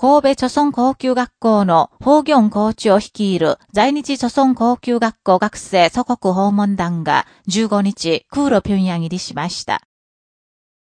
神戸貯村高級学校の法行校長率いる在日貯村高級学校学生祖国訪問団が15日、空路平壌入りしました。